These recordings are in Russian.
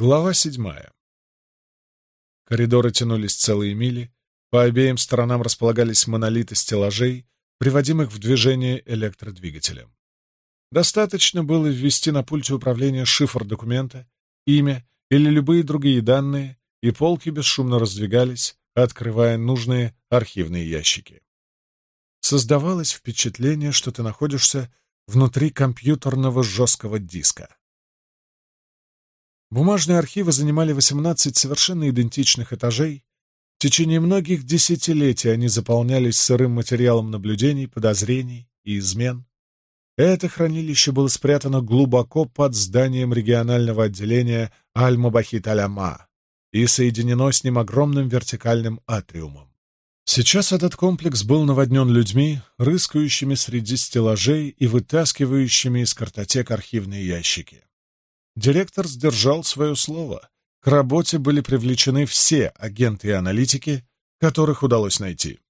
Глава седьмая. Коридоры тянулись целые мили, по обеим сторонам располагались монолиты стеллажей, приводимых в движение электродвигателем. Достаточно было ввести на пульте управления шифр документа, имя или любые другие данные, и полки бесшумно раздвигались, открывая нужные архивные ящики. Создавалось впечатление, что ты находишься внутри компьютерного жесткого диска. Бумажные архивы занимали 18 совершенно идентичных этажей. В течение многих десятилетий они заполнялись сырым материалом наблюдений, подозрений и измен. Это хранилище было спрятано глубоко под зданием регионального отделения Аль-Мубахит-Аляма и соединено с ним огромным вертикальным атриумом. Сейчас этот комплекс был наводнен людьми, рыскающими среди стеллажей и вытаскивающими из картотек архивные ящики. Директор сдержал свое слово. К работе были привлечены все агенты и аналитики, которых удалось найти.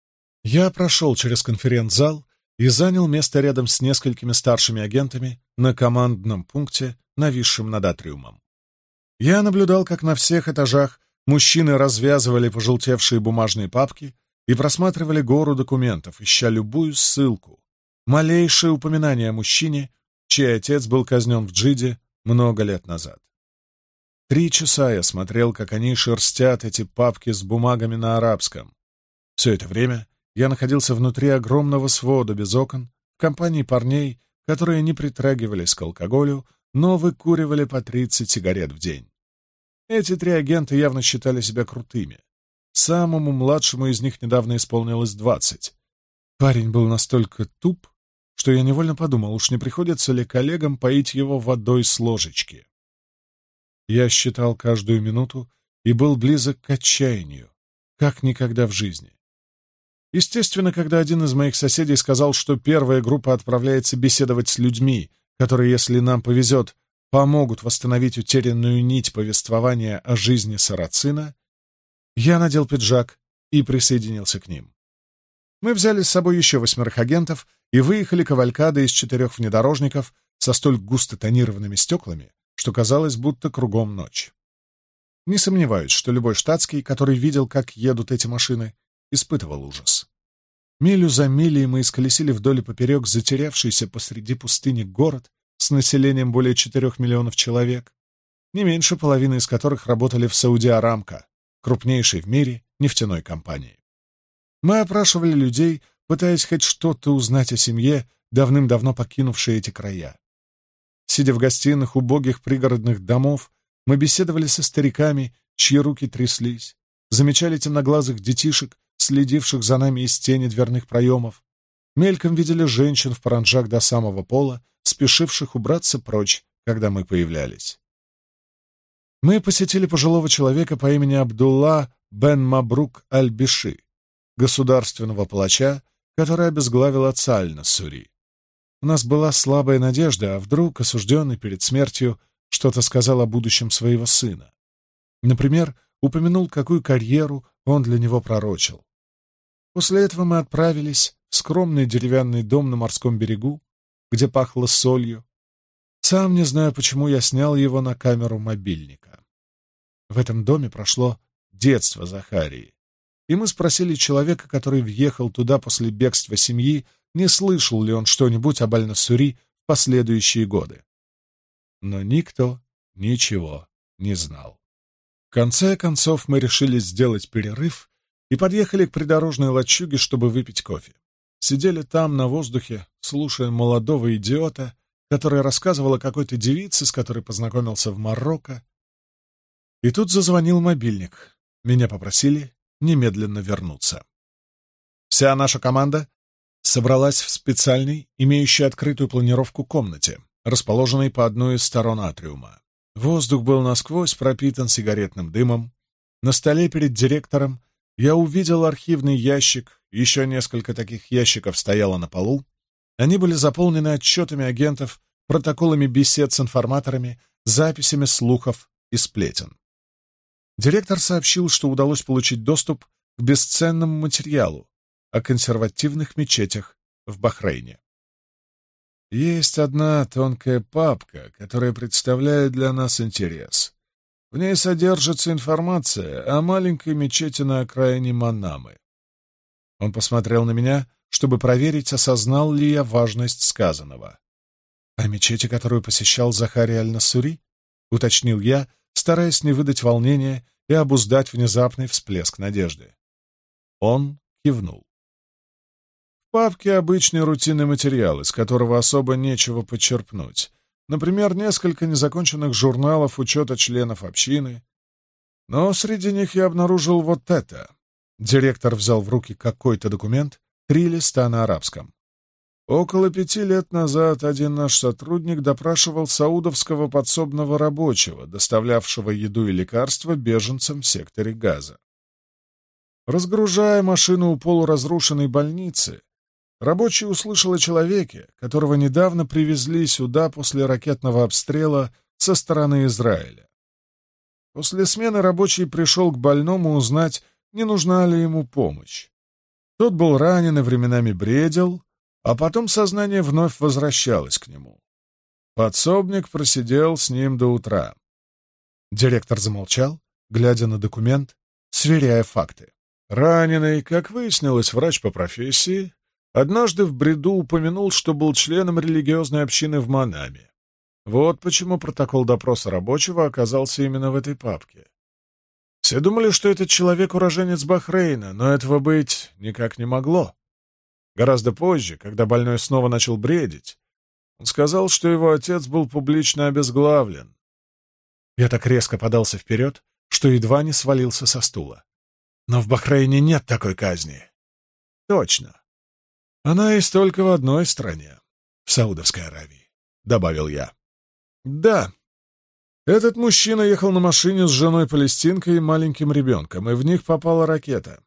Я прошел через конференц-зал и занял место рядом с несколькими старшими агентами на командном пункте, нависшем над атриумом. Я наблюдал, как на всех этажах мужчины развязывали пожелтевшие бумажные папки и просматривали гору документов, ища любую ссылку, малейшее упоминание о мужчине, чей отец был казнен в Джиде много лет назад. Три часа я смотрел, как они шерстят эти папки с бумагами на арабском. Все это время я находился внутри огромного свода без окон, в компании парней, которые не притрагивались к алкоголю, но выкуривали по 30 сигарет в день. Эти три агента явно считали себя крутыми. Самому младшему из них недавно исполнилось 20. Парень был настолько туп, что я невольно подумал, уж не приходится ли коллегам поить его водой с ложечки. Я считал каждую минуту и был близок к отчаянию, как никогда в жизни. Естественно, когда один из моих соседей сказал, что первая группа отправляется беседовать с людьми, которые, если нам повезет, помогут восстановить утерянную нить повествования о жизни Сарацина, я надел пиджак и присоединился к ним. Мы взяли с собой еще восьмерых агентов — и выехали кавалькады из четырех внедорожников со столь густо тонированными стеклами, что казалось, будто кругом ночь. Не сомневаюсь, что любой штатский, который видел, как едут эти машины, испытывал ужас. Милю за милей мы исколесили вдоль и поперек затерявшийся посреди пустыни город с населением более четырех миллионов человек, не меньше половины из которых работали в Сауди-Арамко, крупнейшей в мире нефтяной компании. Мы опрашивали людей, пытаясь хоть что-то узнать о семье, давным-давно покинувшей эти края. Сидя в гостиных убогих пригородных домов, мы беседовали со стариками, чьи руки тряслись, замечали темноглазых детишек, следивших за нами из тени дверных проемов, мельком видели женщин в паранджах до самого пола, спешивших убраться прочь, когда мы появлялись. Мы посетили пожилого человека по имени Абдулла бен Мабрук Аль-Биши, государственного палача, которая обезглавила на Сури. У нас была слабая надежда, а вдруг осужденный перед смертью что-то сказал о будущем своего сына. Например, упомянул, какую карьеру он для него пророчил. После этого мы отправились в скромный деревянный дом на морском берегу, где пахло солью. Сам не знаю, почему я снял его на камеру мобильника. В этом доме прошло детство Захарии и мы спросили человека, который въехал туда после бегства семьи, не слышал ли он что-нибудь о Аль-Насури в последующие годы. Но никто ничего не знал. В конце концов мы решили сделать перерыв и подъехали к придорожной лачуге, чтобы выпить кофе. Сидели там, на воздухе, слушая молодого идиота, который рассказывал о какой-то девице, с которой познакомился в Марокко. И тут зазвонил мобильник. Меня попросили немедленно вернуться. Вся наша команда собралась в специальной, имеющей открытую планировку комнате, расположенной по одной из сторон атриума. Воздух был насквозь пропитан сигаретным дымом. На столе перед директором я увидел архивный ящик, еще несколько таких ящиков стояло на полу. Они были заполнены отчетами агентов, протоколами бесед с информаторами, записями слухов и сплетен. Директор сообщил, что удалось получить доступ к бесценному материалу о консервативных мечетях в Бахрейне. Есть одна тонкая папка, которая представляет для нас интерес. В ней содержится информация о маленькой мечети на окраине Манамы. Он посмотрел на меня, чтобы проверить, осознал ли я важность сказанного. «О мечети, которую посещал Захари Аль-Насури?» — уточнил я, стараясь не выдать волнения и обуздать внезапный всплеск надежды. Он кивнул. В папке обычный рутинный материал, из которого особо нечего подчерпнуть. Например, несколько незаконченных журналов учета членов общины. Но среди них я обнаружил вот это. Директор взял в руки какой-то документ, три листа на арабском. Около пяти лет назад один наш сотрудник допрашивал саудовского подсобного рабочего, доставлявшего еду и лекарства беженцам в секторе газа. Разгружая машину у полуразрушенной больницы, рабочий услышал о человеке, которого недавно привезли сюда после ракетного обстрела со стороны Израиля. После смены рабочий пришел к больному узнать, не нужна ли ему помощь. Тот был ранен и временами бредил, а потом сознание вновь возвращалось к нему. Подсобник просидел с ним до утра. Директор замолчал, глядя на документ, сверяя факты. Раненый, как выяснилось, врач по профессии, однажды в бреду упомянул, что был членом религиозной общины в Манаме. Вот почему протокол допроса рабочего оказался именно в этой папке. Все думали, что этот человек уроженец Бахрейна, но этого быть никак не могло. Гораздо позже, когда больной снова начал бредить, он сказал, что его отец был публично обезглавлен. Я так резко подался вперед, что едва не свалился со стула. Но в Бахрейне нет такой казни. Точно. Она есть только в одной стране, в Саудовской Аравии, — добавил я. Да. Этот мужчина ехал на машине с женой-палестинкой и маленьким ребенком, и в них попала ракета.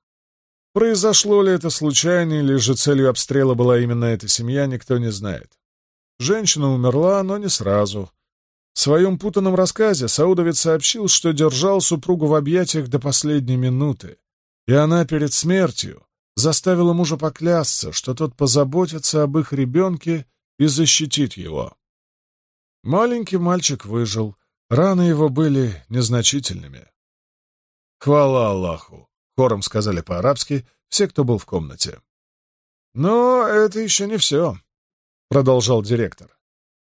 Произошло ли это случайно, или же целью обстрела была именно эта семья, никто не знает. Женщина умерла, но не сразу. В своем путанном рассказе Саудовец сообщил, что держал супругу в объятиях до последней минуты, и она перед смертью заставила мужа поклясться, что тот позаботится об их ребенке и защитит его. Маленький мальчик выжил, раны его были незначительными. Хвала Аллаху! хором сказали по-арабски все, кто был в комнате. «Но это еще не все», — продолжал директор.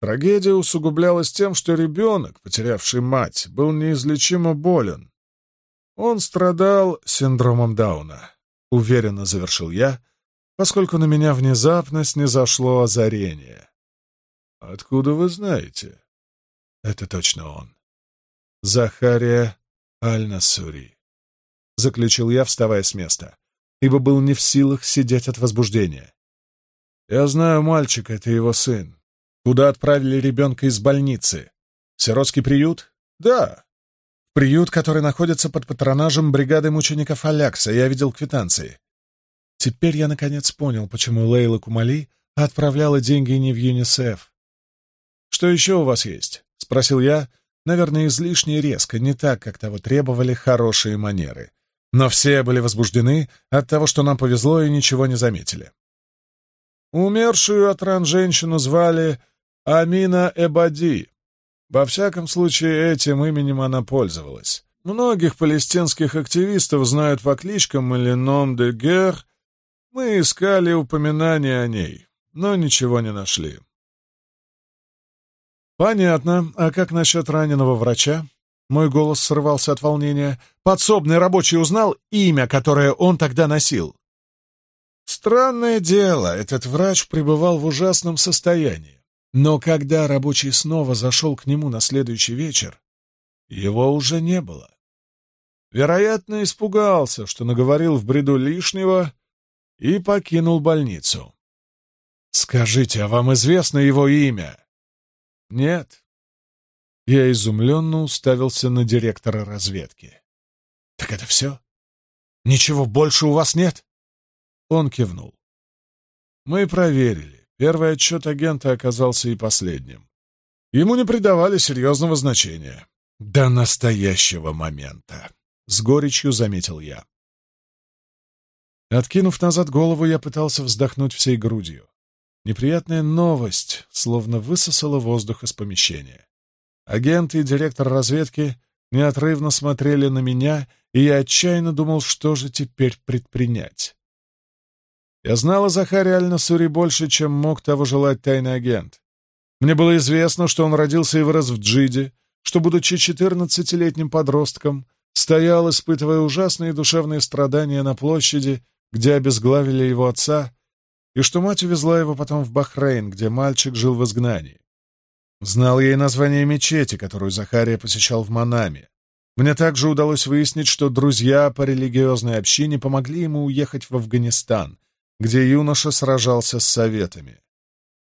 Трагедия усугублялась тем, что ребенок, потерявший мать, был неизлечимо болен. Он страдал синдромом Дауна, — уверенно завершил я, поскольку на меня внезапность внезапно снизошло озарение. «Откуда вы знаете?» «Это точно он. Захария Аль-Насури». — заключил я, вставая с места, ибо был не в силах сидеть от возбуждения. «Я знаю мальчика, это его сын. Куда отправили ребенка из больницы? В сиротский приют?» «Да». «Приют, который находится под патронажем бригады мучеников Алякса. Я видел квитанции». Теперь я наконец понял, почему Лейла Кумали отправляла деньги не в ЮНИСЕФ. «Что еще у вас есть?» — спросил я, наверное, излишне резко, не так, как того требовали хорошие манеры. Но все были возбуждены от того, что нам повезло и ничего не заметили. Умершую от ран женщину звали Амина Эбади. Во всяком случае, этим именем она пользовалась. Многих палестинских активистов знают по кличкам или ном де гер. Мы искали упоминания о ней, но ничего не нашли. Понятно. А как насчет раненого врача? Мой голос срывался от волнения. Подсобный рабочий узнал имя, которое он тогда носил. Странное дело, этот врач пребывал в ужасном состоянии. Но когда рабочий снова зашел к нему на следующий вечер, его уже не было. Вероятно, испугался, что наговорил в бреду лишнего и покинул больницу. «Скажите, а вам известно его имя?» «Нет», я изумленно уставился на директора разведки. «Так это все? Ничего больше у вас нет?» Он кивнул. «Мы проверили. Первый отчет агента оказался и последним. Ему не придавали серьезного значения. До настоящего момента!» — с горечью заметил я. Откинув назад голову, я пытался вздохнуть всей грудью. Неприятная новость словно высосала воздух из помещения. Агент и директор разведки неотрывно смотрели на меня, и я отчаянно думал, что же теперь предпринять. Я знал о Захаре Аль-Насури больше, чем мог того желать тайный агент. Мне было известно, что он родился и вырос в Джиде, что, будучи четырнадцатилетним подростком, стоял, испытывая ужасные душевные страдания на площади, где обезглавили его отца, и что мать увезла его потом в Бахрейн, где мальчик жил в изгнании. Знал я и название мечети, которую Захария посещал в Манаме. Мне также удалось выяснить, что друзья по религиозной общине помогли ему уехать в Афганистан, где юноша сражался с советами.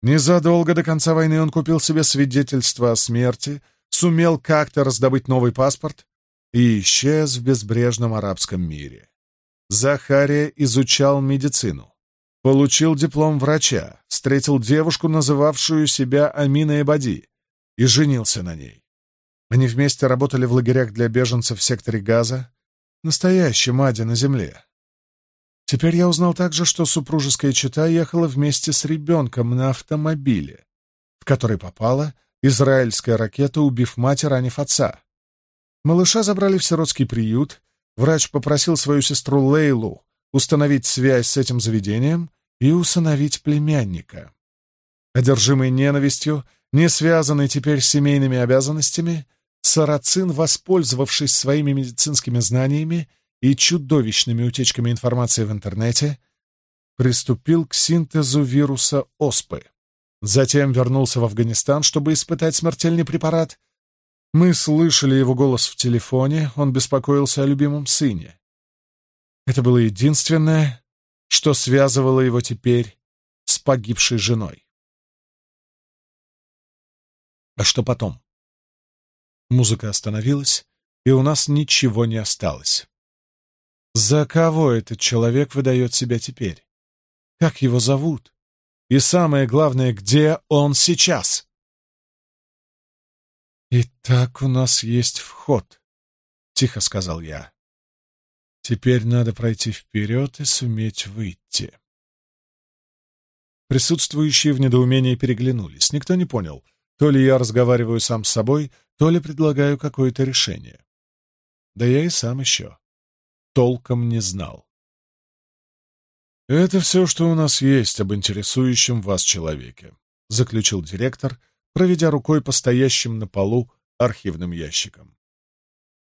Незадолго до конца войны он купил себе свидетельство о смерти, сумел как-то раздобыть новый паспорт и исчез в безбрежном арабском мире. Захария изучал медицину. Получил диплом врача, встретил девушку, называвшую себя Амина Эбади, и женился на ней. Они вместе работали в лагерях для беженцев в секторе Газа, настоящем аде на земле. Теперь я узнал также, что супружеская чета ехала вместе с ребенком на автомобиле, в который попала израильская ракета, убив мать и ранив отца. Малыша забрали в сиротский приют, врач попросил свою сестру Лейлу установить связь с этим заведением и усыновить племянника. Одержимый ненавистью, не связанный теперь семейными обязанностями, Сарацин, воспользовавшись своими медицинскими знаниями и чудовищными утечками информации в интернете, приступил к синтезу вируса оспы. Затем вернулся в Афганистан, чтобы испытать смертельный препарат. Мы слышали его голос в телефоне, он беспокоился о любимом сыне. Это было единственное, что связывало его теперь с погибшей женой. А что потом? Музыка остановилась, и у нас ничего не осталось. За кого этот человек выдает себя теперь? Как его зовут? И самое главное, где он сейчас? «Итак, у нас есть вход», — тихо сказал я. Теперь надо пройти вперед и суметь выйти. Присутствующие в недоумении переглянулись. Никто не понял, то ли я разговариваю сам с собой, то ли предлагаю какое-то решение. Да я и сам еще. Толком не знал. «Это все, что у нас есть об интересующем вас человеке», — заключил директор, проведя рукой по стоящим на полу архивным ящикам.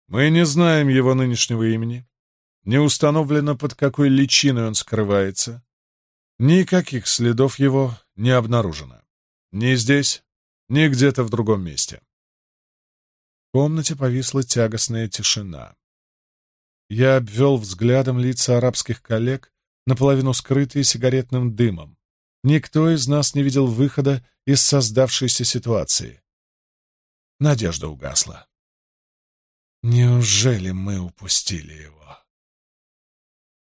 «Мы не знаем его нынешнего имени, не установлено, под какой личиной он скрывается. Никаких следов его не обнаружено. Ни здесь, ни где-то в другом месте. В комнате повисла тягостная тишина. Я обвел взглядом лица арабских коллег, наполовину скрытые сигаретным дымом. Никто из нас не видел выхода из создавшейся ситуации. Надежда угасла. Неужели мы упустили его?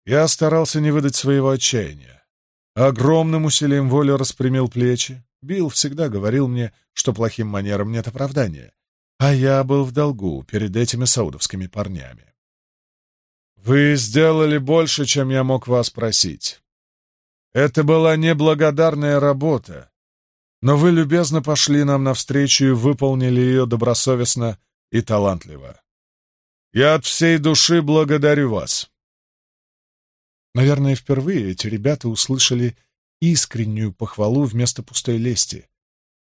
Я старался не выдать своего отчаяния. Огромным усилием воли распрямил плечи. Билл всегда говорил мне, что плохим манерам нет оправдания. А я был в долгу перед этими саудовскими парнями. «Вы сделали больше, чем я мог вас просить. Это была неблагодарная работа, но вы любезно пошли нам навстречу и выполнили ее добросовестно и талантливо. Я от всей души благодарю вас. Наверное, впервые эти ребята услышали искреннюю похвалу вместо пустой лести.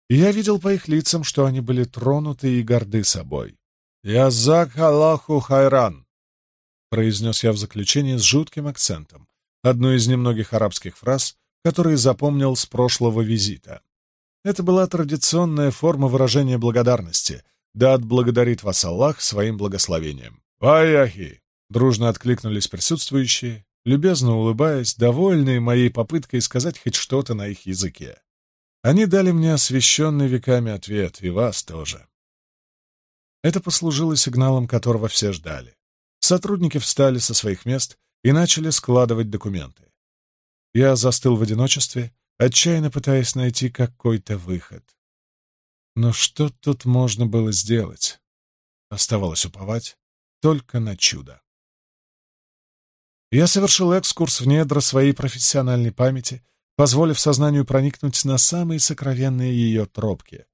И я видел по их лицам, что они были тронуты и горды собой. «Я зак Аллаху хайран», — произнес я в заключении с жутким акцентом, одну из немногих арабских фраз, которые запомнил с прошлого визита. Это была традиционная форма выражения благодарности, да отблагодарит вас Аллах своим благословением. «Ваяхи!» — дружно откликнулись присутствующие, любезно улыбаясь, довольные моей попыткой сказать хоть что-то на их языке. Они дали мне освященный веками ответ, и вас тоже. Это послужило сигналом, которого все ждали. Сотрудники встали со своих мест и начали складывать документы. Я застыл в одиночестве, отчаянно пытаясь найти какой-то выход. Но что тут можно было сделать? Оставалось уповать только на чудо. Я совершил экскурс в недра своей профессиональной памяти, позволив сознанию проникнуть на самые сокровенные ее тропки,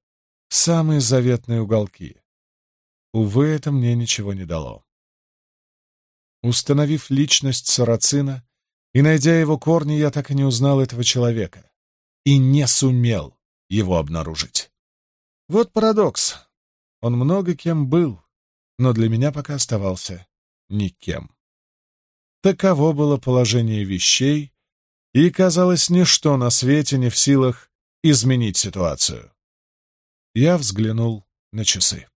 самые заветные уголки. Увы, это мне ничего не дало. Установив личность Сарацина и найдя его корни, я так и не узнал этого человека и не сумел его обнаружить. Вот парадокс. Он много кем был, но для меня пока оставался никем. Таково было положение вещей, и, казалось, ничто на свете не в силах изменить ситуацию. Я взглянул на часы.